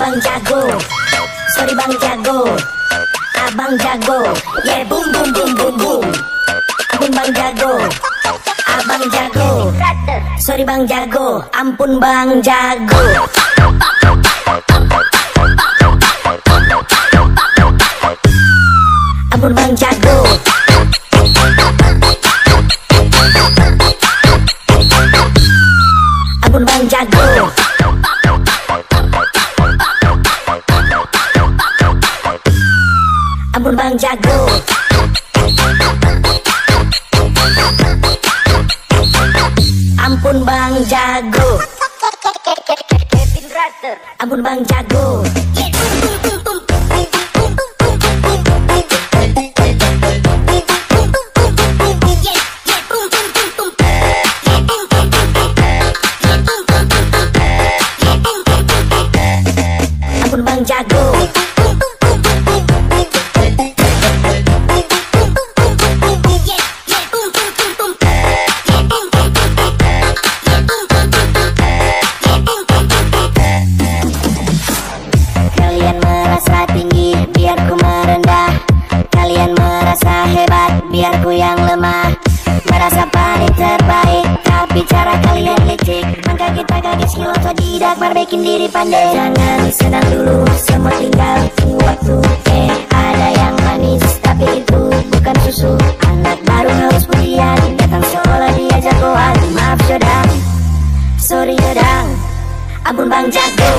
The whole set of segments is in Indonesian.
Abang jago. Sorry bang jago. Abang jago. Yeah boom boom boom boom boom. Abang bang jago. Abang jago. Sorry bang jago. Ampun bang jago. Ampun bang jago. Ampun bang jago. Ampun bang jago. Ampun bang jago. Ampun bang jago. Ampun Barbaikin diri pandai. Jangan senang dulu semua tinggal tunggu waktu. Eh ada yang manis tapi itu bukan susu. Anak baru harus ujian datang sekolah dia jagoan Maaf Jodang Sorry Jodang Ampun Bang Jago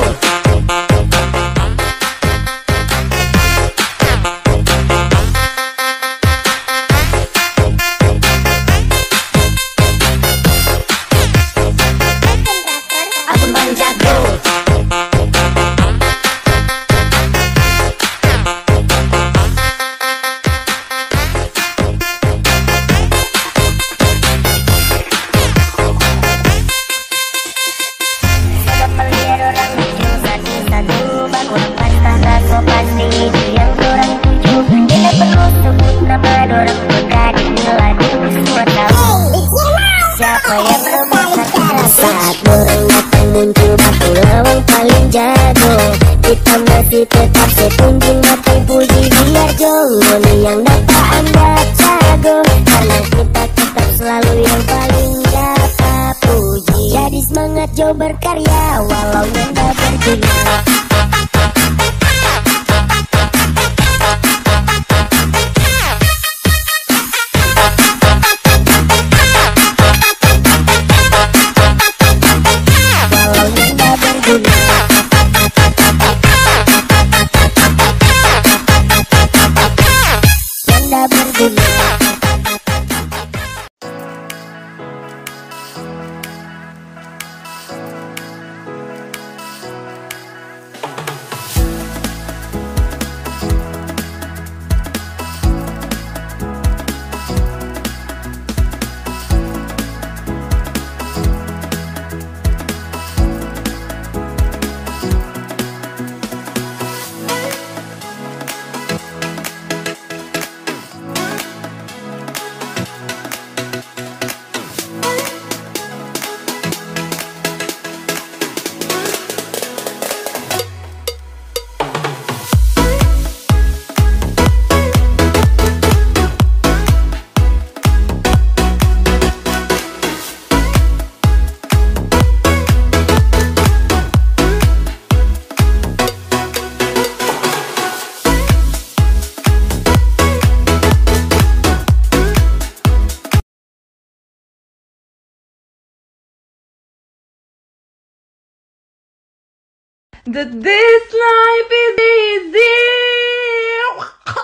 masih tetap sepunjung Mati puji biar jongon Yang dapat anda jago Karena kita tetap selalu yang paling dapat puji Jadi semangat jauh berkarya Walau nanda berguna Give. That this life is easy.